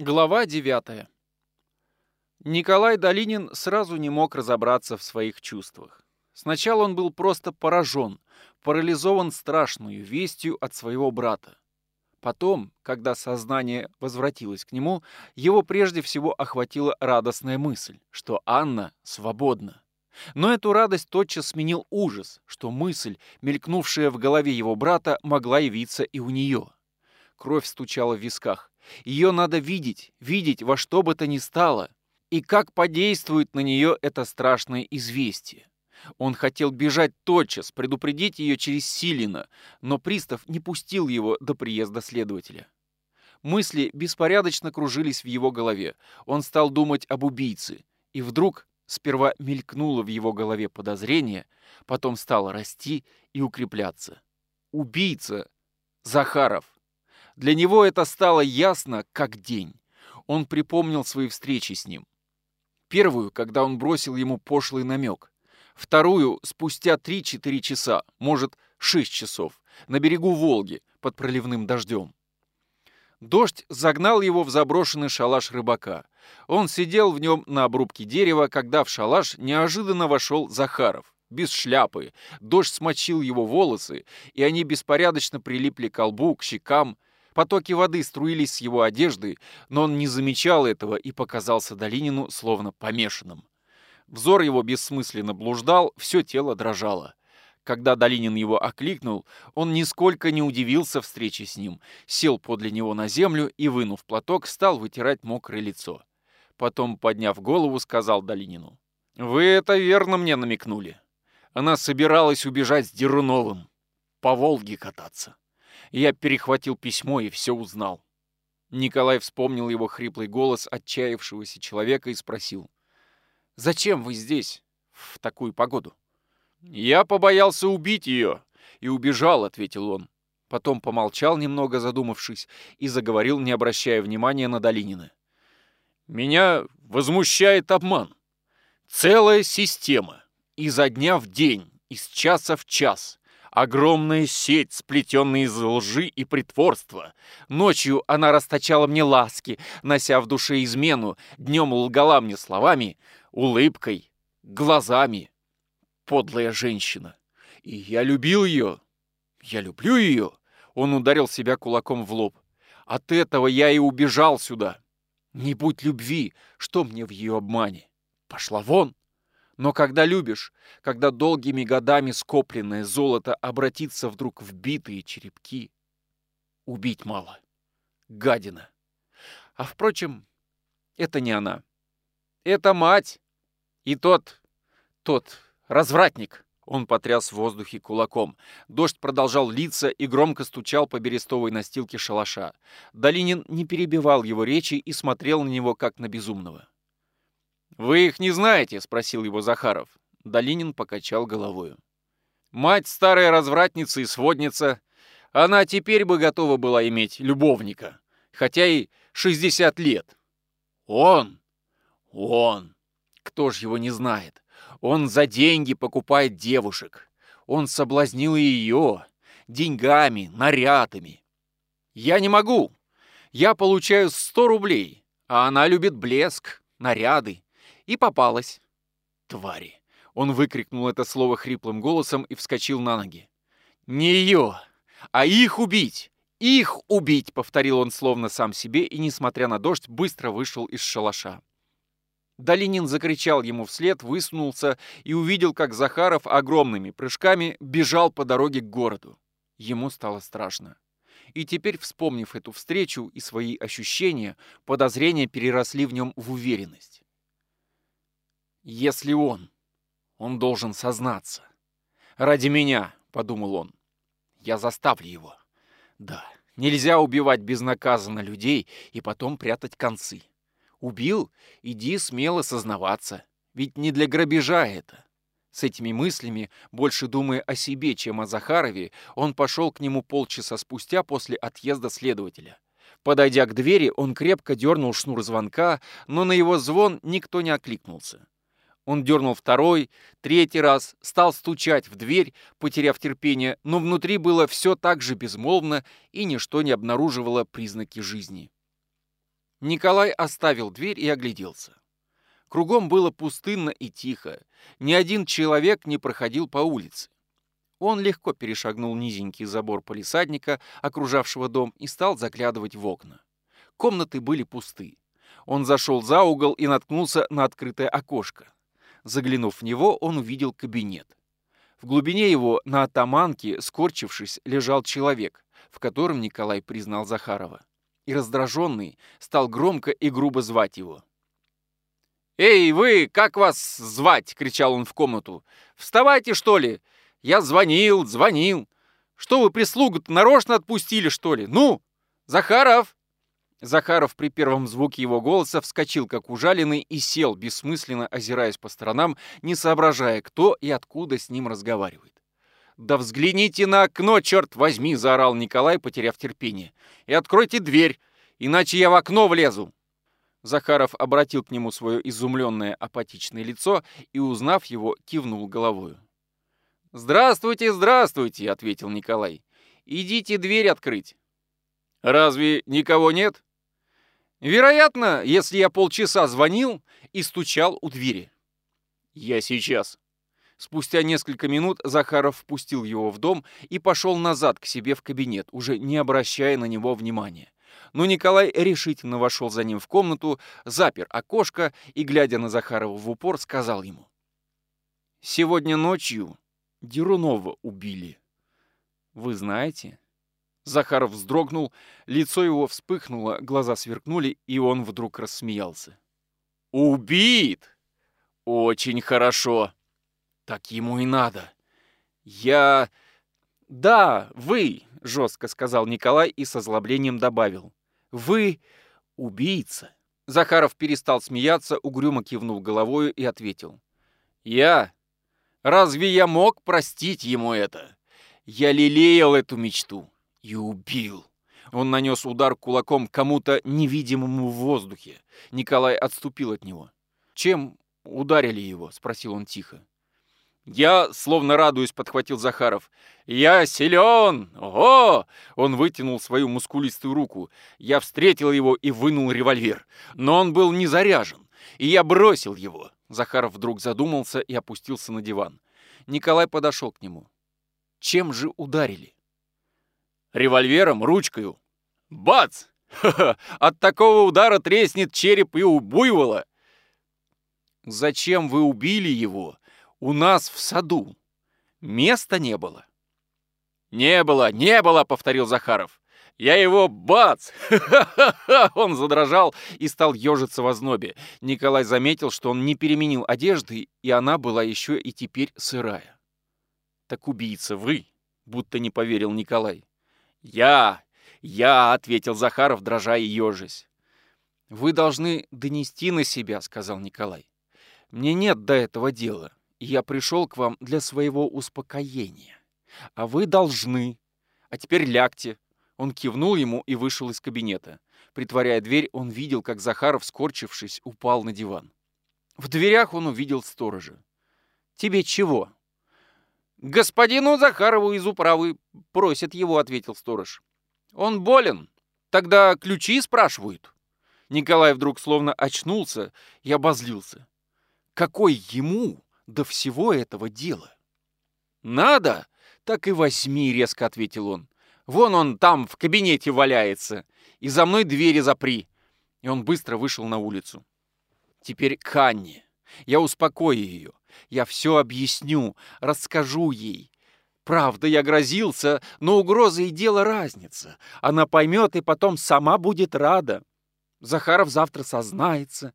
Глава 9. Николай Долинин сразу не мог разобраться в своих чувствах. Сначала он был просто поражен, парализован страшную вестью от своего брата. Потом, когда сознание возвратилось к нему, его прежде всего охватила радостная мысль, что Анна свободна. Но эту радость тотчас сменил ужас, что мысль, мелькнувшая в голове его брата, могла явиться и у нее. Кровь стучала в висках. Ее надо видеть, видеть во что бы то ни стало. И как подействует на нее это страшное известие. Он хотел бежать тотчас, предупредить ее через Силина, но пристав не пустил его до приезда следователя. Мысли беспорядочно кружились в его голове. Он стал думать об убийце. И вдруг сперва мелькнуло в его голове подозрение, потом стало расти и укрепляться. Убийца! Захаров! Для него это стало ясно, как день. Он припомнил свои встречи с ним. Первую, когда он бросил ему пошлый намек. Вторую, спустя 3-4 часа, может, 6 часов, на берегу Волги, под проливным дождем. Дождь загнал его в заброшенный шалаш рыбака. Он сидел в нем на обрубке дерева, когда в шалаш неожиданно вошел Захаров, без шляпы. Дождь смочил его волосы, и они беспорядочно прилипли к лбу, к щекам, Потоки воды струились с его одежды, но он не замечал этого и показался Долинину словно помешанным. Взор его бессмысленно блуждал, все тело дрожало. Когда Долинин его окликнул, он нисколько не удивился встрече с ним, сел подле него на землю и, вынув платок, стал вытирать мокрое лицо. Потом, подняв голову, сказал Долинину. «Вы это верно мне намекнули. Она собиралась убежать с Деруновым, по Волге кататься». Я перехватил письмо и все узнал. Николай вспомнил его хриплый голос отчаявшегося человека и спросил. «Зачем вы здесь в такую погоду?» «Я побоялся убить ее и убежал», — ответил он. Потом помолчал, немного задумавшись, и заговорил, не обращая внимания на Долинина. «Меня возмущает обман. Целая система. Изо дня в день, из часа в час. Огромная сеть, сплетенная из лжи и притворства. Ночью она расточала мне ласки, нося в душе измену, днем лгала мне словами, улыбкой, глазами. Подлая женщина. И я любил ее. Я люблю ее. Он ударил себя кулаком в лоб. От этого я и убежал сюда. Не будь любви, что мне в ее обмане? Пошла вон. Но когда любишь, когда долгими годами скопленное золото обратится вдруг в битые черепки, убить мало. Гадина. А впрочем, это не она. Это мать. И тот, тот развратник. Он потряс в воздухе кулаком. Дождь продолжал литься и громко стучал по берестовой настилке шалаша. Долинин не перебивал его речи и смотрел на него, как на безумного. «Вы их не знаете?» — спросил его Захаров. Долинин покачал головою. «Мать старая развратница и сводница. Она теперь бы готова была иметь любовника, хотя и 60 лет. Он! Он! Кто ж его не знает? Он за деньги покупает девушек. Он соблазнил ее деньгами, нарядами. Я не могу. Я получаю 100 рублей, а она любит блеск, наряды, и попалась. Твари. Он выкрикнул это слово хриплым голосом и вскочил на ноги. Не ее, а их убить! Их убить! Повторил он словно сам себе и, несмотря на дождь, быстро вышел из шалаша. Долинин закричал ему вслед, высунулся и увидел, как Захаров огромными прыжками бежал по дороге к городу. Ему стало страшно. И теперь, вспомнив эту встречу и свои ощущения, подозрения переросли в нем в уверенность. Если он, он должен сознаться. Ради меня, подумал он. Я заставлю его. Да, нельзя убивать безнаказанно людей и потом прятать концы. Убил, иди смело сознаваться. Ведь не для грабежа это. С этими мыслями, больше думая о себе, чем о Захарове, он пошел к нему полчаса спустя после отъезда следователя. Подойдя к двери, он крепко дернул шнур звонка, но на его звон никто не окликнулся. Он дернул второй, третий раз, стал стучать в дверь, потеряв терпение, но внутри было все так же безмолвно и ничто не обнаруживало признаки жизни. Николай оставил дверь и огляделся. Кругом было пустынно и тихо. Ни один человек не проходил по улице. Он легко перешагнул низенький забор полисадника, окружавшего дом, и стал заглядывать в окна. Комнаты были пусты. Он зашел за угол и наткнулся на открытое окошко. Заглянув в него, он увидел кабинет. В глубине его, на атаманке, скорчившись, лежал человек, в котором Николай признал Захарова. И раздраженный стал громко и грубо звать его. «Эй, вы, как вас звать?» — кричал он в комнату. «Вставайте, что ли? Я звонил, звонил. Что вы прислугу-то нарочно отпустили, что ли? Ну, Захаров!» Захаров при первом звуке его голоса вскочил, как ужаленный, и сел, бессмысленно озираясь по сторонам, не соображая, кто и откуда с ним разговаривает. «Да взгляните на окно, черт возьми!» — заорал Николай, потеряв терпение. «И откройте дверь, иначе я в окно влезу!» Захаров обратил к нему свое изумленное апатичное лицо и, узнав его, кивнул головою. «Здравствуйте, здравствуйте!» — ответил Николай. «Идите дверь открыть». «Разве никого нет?» «Вероятно, если я полчаса звонил и стучал у двери». «Я сейчас». Спустя несколько минут Захаров впустил его в дом и пошел назад к себе в кабинет, уже не обращая на него внимания. Но Николай решительно вошел за ним в комнату, запер окошко и, глядя на Захарова в упор, сказал ему. «Сегодня ночью Дерунова убили. Вы знаете?» Захаров вздрогнул, лицо его вспыхнуло, глаза сверкнули, и он вдруг рассмеялся. «Убит! Очень хорошо! Так ему и надо! Я...» «Да, вы!» — жестко сказал Николай и со злоблением добавил. «Вы убийца!» Захаров перестал смеяться, угрюмо кивнул головою и ответил. «Я? Разве я мог простить ему это? Я лелеял эту мечту и убил. Он нанес удар кулаком кому-то невидимому в воздухе. Николай отступил от него. «Чем ударили его?» — спросил он тихо. «Я, словно радуюсь, подхватил Захаров. Я силен! Ого!» Он вытянул свою мускулистую руку. Я встретил его и вынул револьвер. Но он был не заряжен, и я бросил его. Захаров вдруг задумался и опустился на диван. Николай подошел к нему. «Чем же ударили?» Револьвером, ручкою. Бац! От такого удара треснет череп и у буйвола. Зачем вы убили его? У нас в саду. Места не было. Не было, не было, повторил Захаров. Я его бац! Он задрожал и стал ежиться в ознобе. Николай заметил, что он не переменил одежды, и она была еще и теперь сырая. Так убийца вы, будто не поверил Николай. «Я! Я!» — ответил Захаров, дрожа и ежась. «Вы должны донести на себя», — сказал Николай. «Мне нет до этого дела, я пришел к вам для своего успокоения. А вы должны. А теперь лягте». Он кивнул ему и вышел из кабинета. Притворяя дверь, он видел, как Захаров, скорчившись, упал на диван. В дверях он увидел сторожа. «Тебе чего?» «Господину Захарову из управы просят его», — ответил сторож. «Он болен. Тогда ключи спрашивают». Николай вдруг словно очнулся и обозлился. Какой ему до всего этого дела? «Надо? Так и возьми», — резко ответил он. «Вон он там в кабинете валяется. И за мной двери запри». И он быстро вышел на улицу. Теперь к Анне. Я успокою ее. Я все объясню, расскажу ей. Правда, я грозился, но угроза и дело разница. Она поймет и потом сама будет рада. Захаров завтра сознается.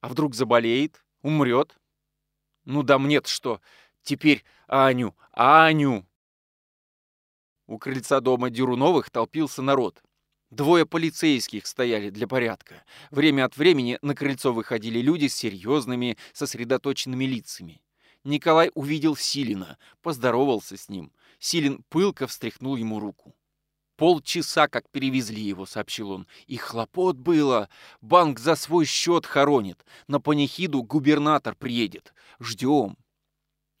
А вдруг заболеет, умрет? Ну да мне-то что, теперь Аню, Аню. У крыльца дома Дюруновых толпился народ. Двое полицейских стояли для порядка. Время от времени на крыльцо выходили люди с серьезными, сосредоточенными лицами. Николай увидел Силина, поздоровался с ним. Силин пылко встряхнул ему руку. «Полчаса, как перевезли его», — сообщил он. «И хлопот было. Банк за свой счет хоронит. На панихиду губернатор приедет. Ждем».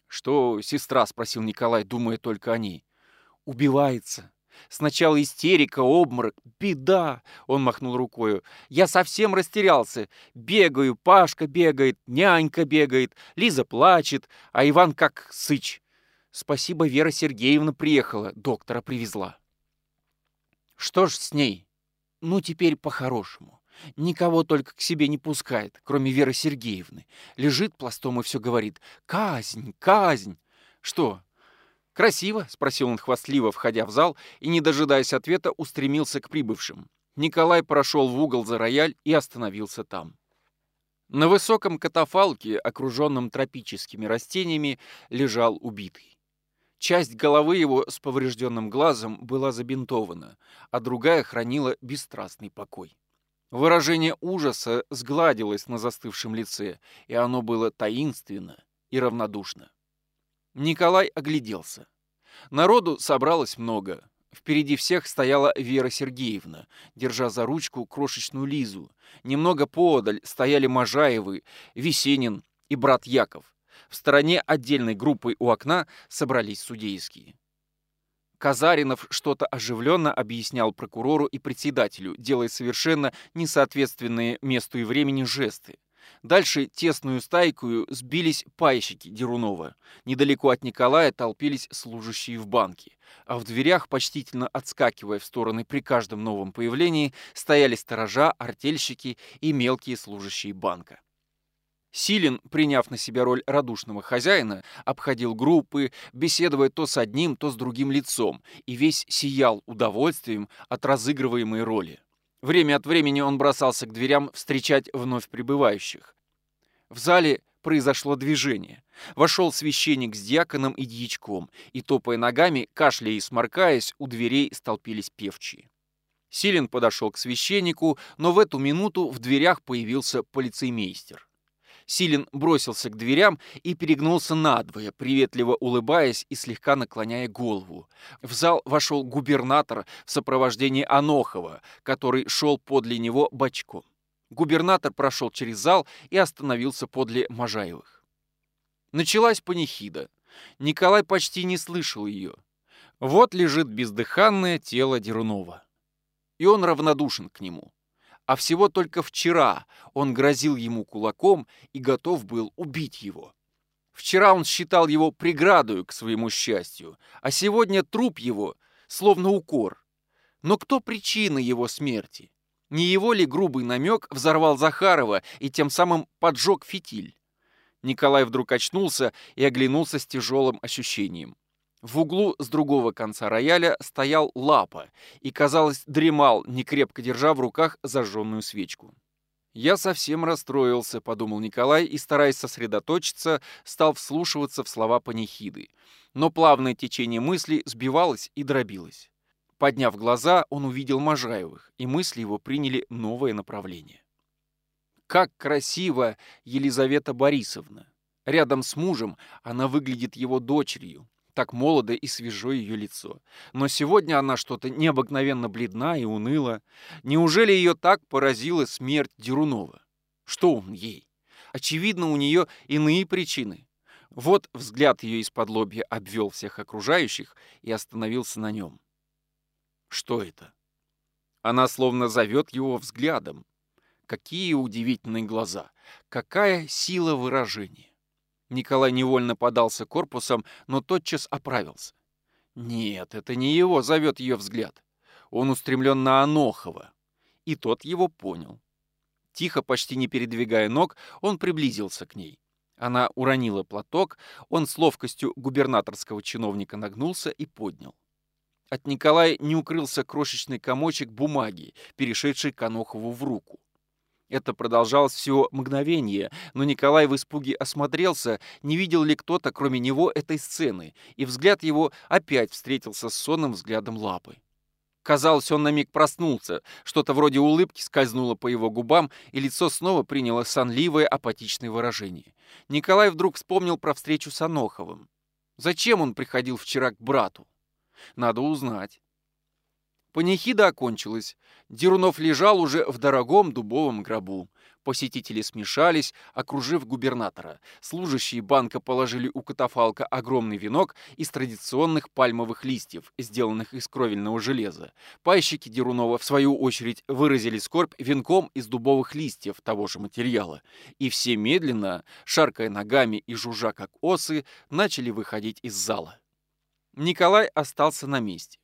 «Что, сестра?» — спросил Николай, думая только о ней. «Убивается. Сначала истерика, обморок, беда. Он махнул рукою. Я совсем растерялся. Бегаю, Пашка бегает, нянька бегает, Лиза плачет, а Иван как сыч. Спасибо, Вера Сергеевна приехала, доктора привезла. Что ж с ней? Ну, теперь по-хорошему. Никого только к себе не пускает, кроме Веры Сергеевны. Лежит пластом и все говорит «Казнь, казнь!» Что, «Красиво?» — спросил он хвастливо, входя в зал, и, не дожидаясь ответа, устремился к прибывшим. Николай прошел в угол за рояль и остановился там. На высоком катафалке, окруженном тропическими растениями, лежал убитый. Часть головы его с поврежденным глазом была забинтована, а другая хранила бесстрастный покой. Выражение ужаса сгладилось на застывшем лице, и оно было таинственно и равнодушно. Николай огляделся. Народу собралось много. Впереди всех стояла Вера Сергеевна, держа за ручку крошечную Лизу. Немного поодаль стояли Можаевы, Весенин и брат Яков. В стороне отдельной группой у окна собрались судейские. Казаринов что-то оживленно объяснял прокурору и председателю, делая совершенно несоответственные месту и времени жесты. Дальше тесную стайкую сбились пайщики Дерунова. Недалеко от Николая толпились служащие в банке. А в дверях, почтительно отскакивая в стороны при каждом новом появлении, стояли сторожа, артельщики и мелкие служащие банка. Силин, приняв на себя роль радушного хозяина, обходил группы, беседуя то с одним, то с другим лицом, и весь сиял удовольствием от разыгрываемой роли. Время от времени он бросался к дверям встречать вновь прибывающих. В зале произошло движение. Вошел священник с диаконом и дьячком, и, топая ногами, кашляя и сморкаясь, у дверей столпились певчие. Силин подошел к священнику, но в эту минуту в дверях появился полицеймейстер. Силин бросился к дверям и перегнулся надвое, приветливо улыбаясь и слегка наклоняя голову. В зал вошел губернатор в сопровождении Анохова, который шел подле него бочком. Губернатор прошел через зал и остановился подле Можаевых. Началась панихида. Николай почти не слышал ее. Вот лежит бездыханное тело Дерунова. И он равнодушен к нему а всего только вчера он грозил ему кулаком и готов был убить его. Вчера он считал его преградою к своему счастью, а сегодня труп его словно укор. Но кто причина его смерти? Не его ли грубый намек взорвал Захарова и тем самым поджег фитиль? Николай вдруг очнулся и оглянулся с тяжелым ощущением. В углу с другого конца рояля стоял Лапа и, казалось, дремал, некрепко держа в руках зажженную свечку. «Я совсем расстроился», — подумал Николай и, стараясь сосредоточиться, стал вслушиваться в слова панихиды. Но плавное течение мысли сбивалось и дробилось. Подняв глаза, он увидел Можаевых, и мысли его приняли новое направление. Как красиво Елизавета Борисовна! Рядом с мужем она выглядит его дочерью, так молодо и свежо ее лицо. Но сегодня она что-то необыкновенно бледна и уныла. Неужели ее так поразила смерть Дерунова? Что он ей? Очевидно, у нее иные причины. Вот взгляд ее из-под лобья обвел всех окружающих и остановился на нем. Что это? Она словно зовет его взглядом. Какие удивительные глаза! Какая сила выражения! Николай невольно подался корпусом, но тотчас оправился. Нет, это не его зовет ее взгляд. Он устремлен на Анохова. И тот его понял. Тихо, почти не передвигая ног, он приблизился к ней. Она уронила платок, он с ловкостью губернаторского чиновника нагнулся и поднял. От Николая не укрылся крошечный комочек бумаги, перешедший к Анохову в руку. Это продолжалось всего мгновение, но Николай в испуге осмотрелся, не видел ли кто-то, кроме него, этой сцены, и взгляд его опять встретился с сонным взглядом лапы. Казалось, он на миг проснулся, что-то вроде улыбки скользнуло по его губам, и лицо снова приняло сонливое апатичное выражение. Николай вдруг вспомнил про встречу с Аноховым. Зачем он приходил вчера к брату? Надо узнать. Панихида окончилась. Дерунов лежал уже в дорогом дубовом гробу. Посетители смешались, окружив губернатора. Служащие банка положили у катафалка огромный венок из традиционных пальмовых листьев, сделанных из кровельного железа. Пайщики Дерунова, в свою очередь, выразили скорбь венком из дубовых листьев того же материала. И все медленно, шаркая ногами и жужжа как осы, начали выходить из зала. Николай остался на месте.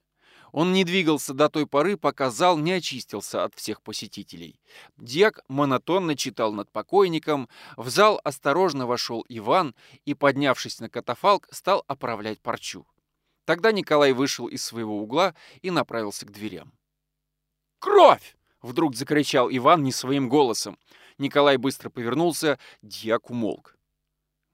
Он не двигался до той поры, пока зал не очистился от всех посетителей. Дьяк монотонно читал над покойником, в зал осторожно вошел Иван и, поднявшись на катафалк, стал оправлять парчу. Тогда Николай вышел из своего угла и направился к дверям. «Кровь!» — вдруг закричал Иван не своим голосом. Николай быстро повернулся, дьяк умолк.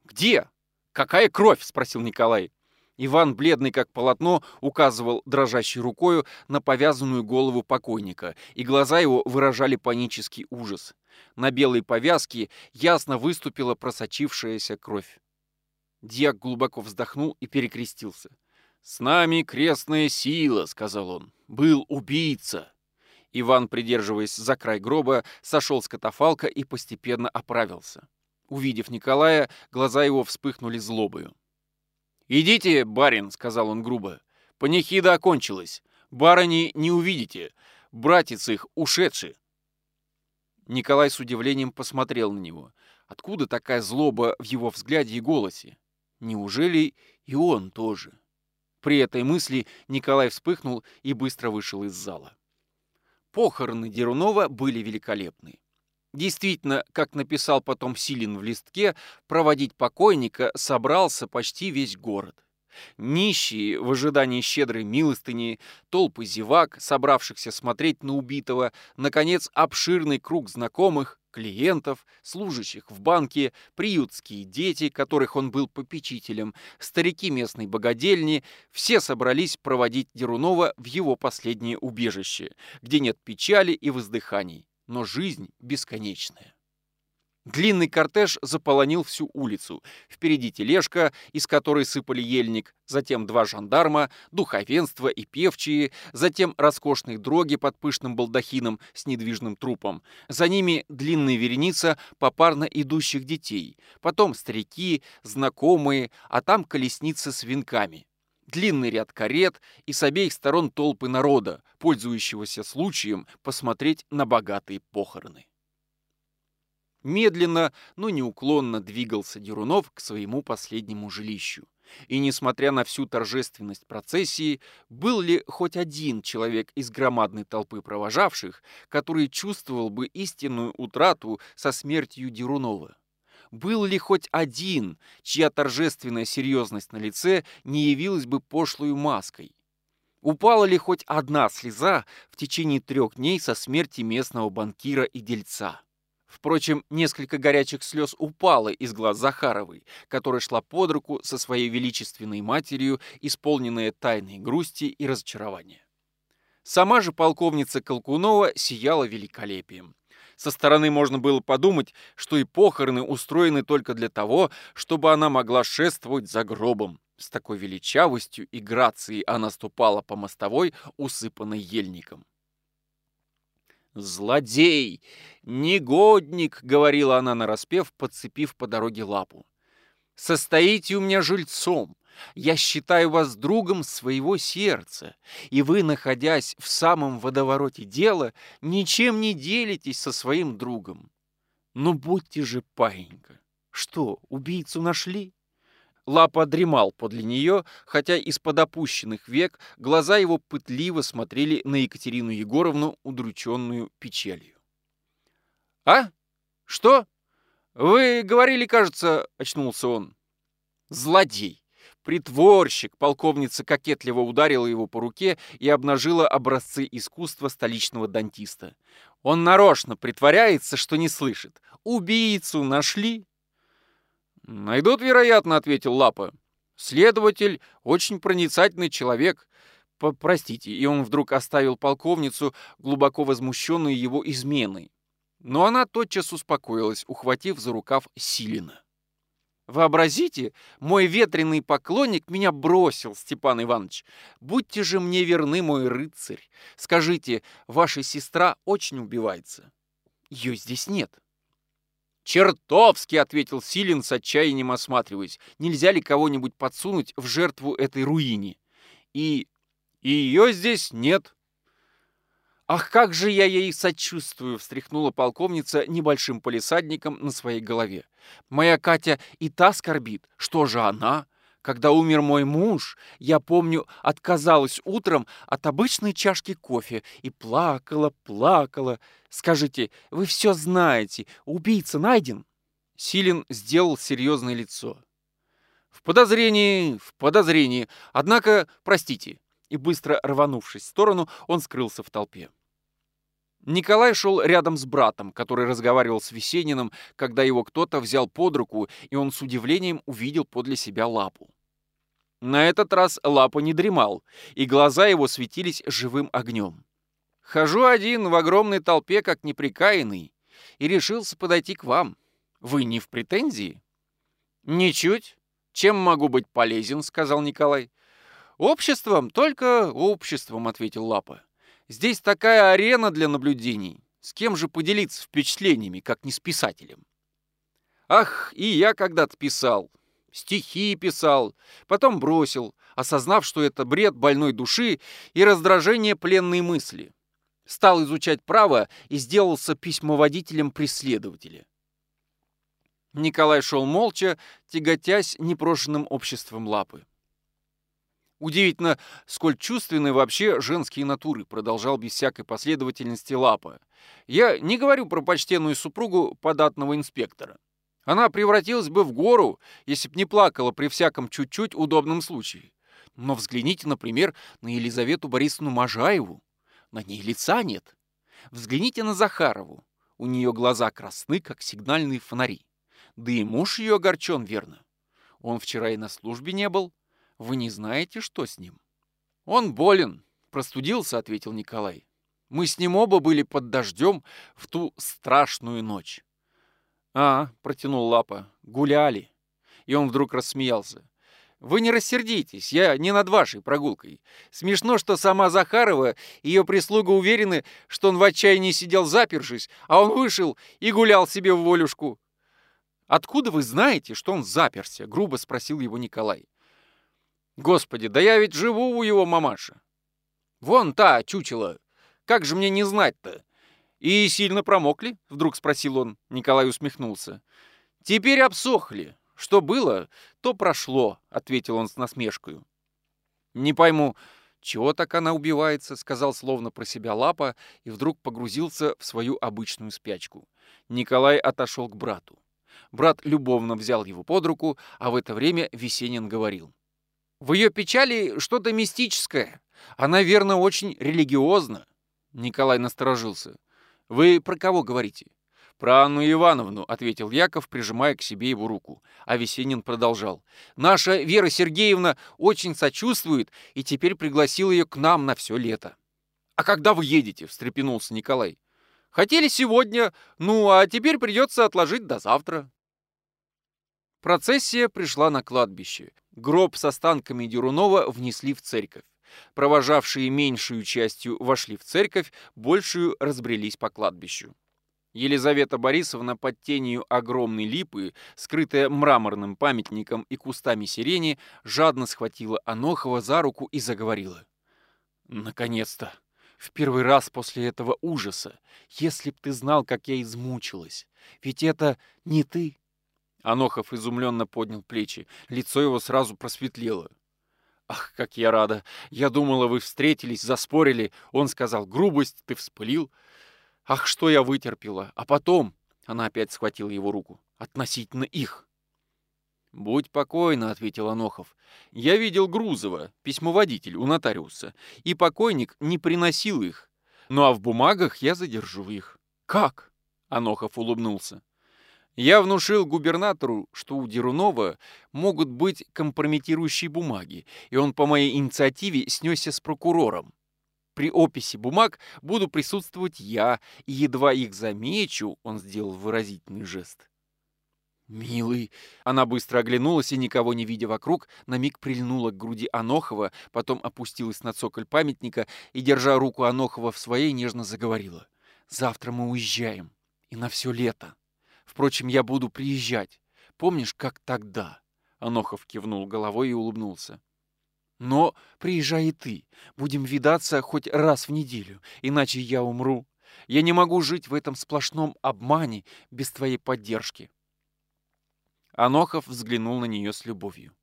«Где? Какая кровь?» — спросил Николай. Иван, бледный как полотно, указывал дрожащей рукою на повязанную голову покойника, и глаза его выражали панический ужас. На белой повязке ясно выступила просочившаяся кровь. Дьяк глубоко вздохнул и перекрестился. «С нами крестная сила», — сказал он. «Был убийца». Иван, придерживаясь за край гроба, сошел с катафалка и постепенно оправился. Увидев Николая, глаза его вспыхнули злобою. «Идите, барин», — сказал он грубо. «Панихида окончилась. Барыни не увидите. Братец их ушедший». Николай с удивлением посмотрел на него. Откуда такая злоба в его взгляде и голосе? Неужели и он тоже? При этой мысли Николай вспыхнул и быстро вышел из зала. Похороны Дерунова были великолепны. Действительно, как написал потом Силин в листке, проводить покойника собрался почти весь город. Нищие в ожидании щедрой милостыни, толпы зевак, собравшихся смотреть на убитого, наконец, обширный круг знакомых, клиентов, служащих в банке, приютские дети, которых он был попечителем, старики местной богадельни, все собрались проводить Дерунова в его последнее убежище, где нет печали и воздыханий но жизнь бесконечная. Длинный кортеж заполонил всю улицу. Впереди тележка, из которой сыпали ельник, затем два жандарма, духовенство и певчие, затем роскошные дроги под пышным балдахином с недвижным трупом. За ними длинная вереница попарно идущих детей, потом старики, знакомые, а там колесница с венками длинный ряд карет и с обеих сторон толпы народа, пользующегося случаем посмотреть на богатые похороны. Медленно, но неуклонно двигался Дерунов к своему последнему жилищу. И, несмотря на всю торжественность процессии, был ли хоть один человек из громадной толпы провожавших, который чувствовал бы истинную утрату со смертью Дерунова? Был ли хоть один, чья торжественная серьезность на лице не явилась бы пошлую маской? Упала ли хоть одна слеза в течение трех дней со смерти местного банкира и дельца? Впрочем, несколько горячих слез упало из глаз Захаровой, которая шла под руку со своей величественной матерью, исполненная тайной грусти и разочарования. Сама же полковница Колкунова сияла великолепием. Со стороны можно было подумать, что и похороны устроены только для того, чтобы она могла шествовать за гробом. С такой величавостью и грацией она ступала по мостовой, усыпанной ельником. «Злодей! Негодник!» — говорила она нараспев, подцепив по дороге лапу. «Состоите у меня жильцом, я считаю вас другом своего сердца, и вы, находясь в самом водовороте дела, ничем не делитесь со своим другом. Ну, будьте же, паинька. Что, убийцу нашли? Лапа дремал подле нее, хотя из-под опущенных век глаза его пытливо смотрели на Екатерину Егоровну, удрученную печалью. «А? Что? Вы говорили, кажется, — очнулся он. Злодей! Притворщик! Полковница кокетливо ударила его по руке и обнажила образцы искусства столичного дантиста. Он нарочно притворяется, что не слышит. Убийцу нашли? Найдут, вероятно, ответил Лапа. Следователь очень проницательный человек. Простите, и он вдруг оставил полковницу, глубоко возмущенную его изменой. Но она тотчас успокоилась, ухватив за рукав Силина. Вообразите, мой ветреный поклонник меня бросил, Степан Иванович. Будьте же мне верны, мой рыцарь. Скажите, ваша сестра очень убивается. Ее здесь нет. «Чертовски!» — ответил Силин с отчаянием осматриваясь. «Нельзя ли кого-нибудь подсунуть в жертву этой руине?» «И... и ее здесь нет». «Ах, как же я ей сочувствую!» — встряхнула полковница небольшим полисадником на своей голове. «Моя Катя и та скорбит. Что же она? Когда умер мой муж, я помню, отказалась утром от обычной чашки кофе и плакала, плакала. Скажите, вы все знаете, убийца найден?» Силин сделал серьезное лицо. «В подозрении, в подозрении. Однако, простите». И быстро рванувшись в сторону, он скрылся в толпе. Николай шел рядом с братом, который разговаривал с Весениным, когда его кто-то взял под руку, и он с удивлением увидел подле себя лапу. На этот раз лапа не дремал, и глаза его светились живым огнем. «Хожу один в огромной толпе, как неприкаянный, и решился подойти к вам. Вы не в претензии?» «Ничуть. Чем могу быть полезен?» — сказал Николай. «Обществом, только обществом», — ответил Лапа. Здесь такая арена для наблюдений. С кем же поделиться впечатлениями, как не с писателем? Ах, и я когда-то писал. Стихи писал, потом бросил, осознав, что это бред больной души и раздражение пленной мысли. Стал изучать право и сделался письмоводителем преследователя. Николай шел молча, тяготясь непрошенным обществом лапы. Удивительно, сколь чувственны вообще женские натуры, продолжал без всякой последовательности Лапа. Я не говорю про почтенную супругу податного инспектора. Она превратилась бы в гору, если б не плакала при всяком чуть-чуть удобном случае. Но взгляните, например, на Елизавету Борисовну Можаеву. На ней лица нет. Взгляните на Захарову. У нее глаза красны, как сигнальные фонари. Да и муж ее огорчен, верно. Он вчера и на службе не был, вы не знаете, что с ним? Он болен. Простудился, ответил Николай. Мы с ним оба были под дождем в ту страшную ночь. А, протянул Лапа, гуляли. И он вдруг рассмеялся. Вы не рассердитесь, я не над вашей прогулкой. Смешно, что сама Захарова и ее прислуга уверены, что он в отчаянии сидел запершись, а он вышел и гулял себе в волюшку. «Откуда вы знаете, что он заперся?» — грубо спросил его Николай. Господи, да я ведь живу у его мамаши. Вон та, чучело. Как же мне не знать-то? И сильно промокли? Вдруг спросил он. Николай усмехнулся. Теперь обсохли. Что было, то прошло, ответил он с насмешкой. Не пойму, чего так она убивается, сказал словно про себя Лапа и вдруг погрузился в свою обычную спячку. Николай отошел к брату. Брат любовно взял его под руку, а в это время Весенин говорил. В ее печали что-то мистическое. Она, верно, очень религиозна. Николай насторожился. Вы про кого говорите? «Про Анну Ивановну», — ответил Яков, прижимая к себе его руку. А Весенин продолжал. «Наша Вера Сергеевна очень сочувствует и теперь пригласил ее к нам на все лето». «А когда вы едете?» — встрепенулся Николай. «Хотели сегодня, ну а теперь придется отложить до завтра». Процессия пришла на кладбище. Гроб с останками Дерунова внесли в церковь. Провожавшие меньшую частью вошли в церковь, большую разбрелись по кладбищу. Елизавета Борисовна под тенью огромной липы, скрытая мраморным памятником и кустами сирени, жадно схватила Анохова за руку и заговорила. «Наконец-то! В первый раз после этого ужаса! Если б ты знал, как я измучилась! Ведь это не ты, Анохов изумленно поднял плечи. Лицо его сразу просветлело. «Ах, как я рада! Я думала, вы встретились, заспорили. Он сказал, грубость, ты вспылил. Ах, что я вытерпела! А потом...» Она опять схватила его руку. «Относительно их». «Будь покойна», — ответил Анохов. «Я видел Грузова, письмоводитель у нотариуса, и покойник не приносил их. Ну а в бумагах я задержу их». «Как?» — Анохов улыбнулся. Я внушил губернатору, что у Дерунова могут быть компрометирующие бумаги, и он по моей инициативе снесся с прокурором. При описи бумаг буду присутствовать я, и едва их замечу, он сделал выразительный жест. «Милый!» Она быстро оглянулась и, никого не видя вокруг, на миг прильнула к груди Анохова, потом опустилась на цоколь памятника и, держа руку Анохова в своей, нежно заговорила. «Завтра мы уезжаем. И на все лето. Впрочем, я буду приезжать. Помнишь, как тогда?» Анохов кивнул головой и улыбнулся. «Но приезжай и ты. Будем видаться хоть раз в неделю, иначе я умру. Я не могу жить в этом сплошном обмане без твоей поддержки». Анохов взглянул на нее с любовью.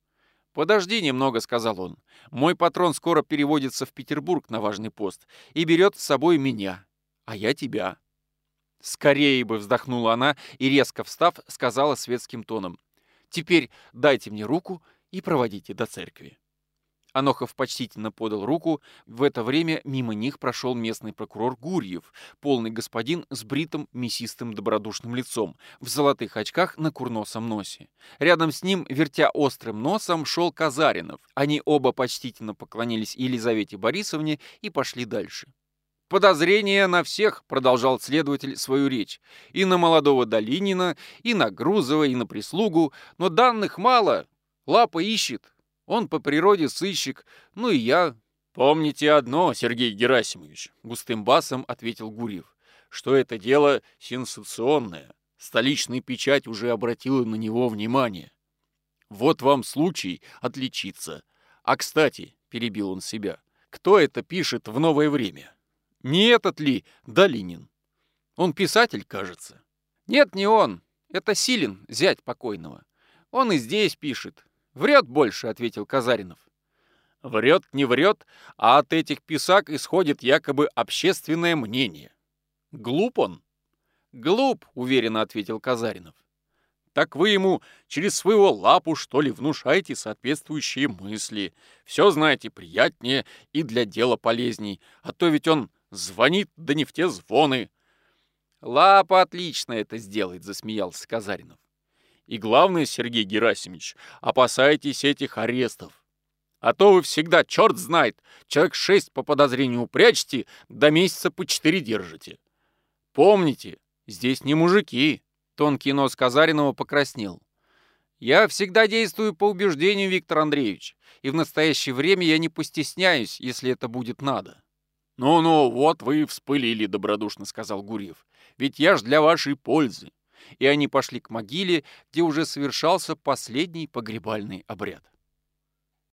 «Подожди немного», — сказал он. «Мой патрон скоро переводится в Петербург на важный пост и берет с собой меня, а я тебя». «Скорее бы!» — вздохнула она и, резко встав, сказала светским тоном. «Теперь дайте мне руку и проводите до церкви». Анохов почтительно подал руку. В это время мимо них прошел местный прокурор Гурьев, полный господин с бритым, мясистым, добродушным лицом, в золотых очках на курносом носе. Рядом с ним, вертя острым носом, шел Казаринов. Они оба почтительно поклонились Елизавете Борисовне и пошли дальше. «Подозрения на всех», — продолжал следователь свою речь, «и на молодого Долинина, и на Грузова, и на прислугу, но данных мало. Лапа ищет, он по природе сыщик, ну и я. Помните одно, Сергей Герасимович, густым басом ответил Гурьев, что это дело сенсационное. Столичная печать уже обратила на него внимание. Вот вам случай отличиться. А, кстати, перебил он себя, кто это пишет в новое время? Не этот ли Долинин? Он писатель, кажется. Нет, не он. Это Силин, зять покойного. Он и здесь пишет, «Врет больше», — ответил Казаринов. «Врет, не врет, а от этих писак исходит якобы общественное мнение. Глуп он?» «Глуп», — уверенно ответил Казаринов. «Так вы ему через своего лапу, что ли, внушаете соответствующие мысли. Все знаете приятнее и для дела полезней, а то ведь он звонит, да не в те звоны». «Лапа отлично это сделает», — засмеялся Казаринов. И главное, Сергей Герасимович, опасайтесь этих арестов. А то вы всегда, черт знает, человек шесть по подозрению прячете, до месяца по четыре держите. Помните, здесь не мужики. Тонкий нос Казаринова покраснел. Я всегда действую по убеждению, Виктор Андреевич, и в настоящее время я не постесняюсь, если это будет надо. «Ну-ну, вот вы и вспылили», — добродушно сказал Гурьев. «Ведь я ж для вашей пользы и они пошли к могиле, где уже совершался последний погребальный обряд.